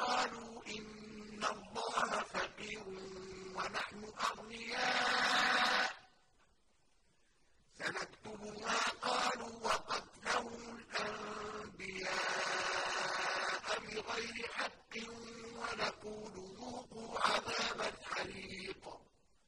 قالوا إن الله فقير ونحن أغنياء. سنكتب ما قالوا وقتلهم الأنبياء بغير حق ونقول ذوقوا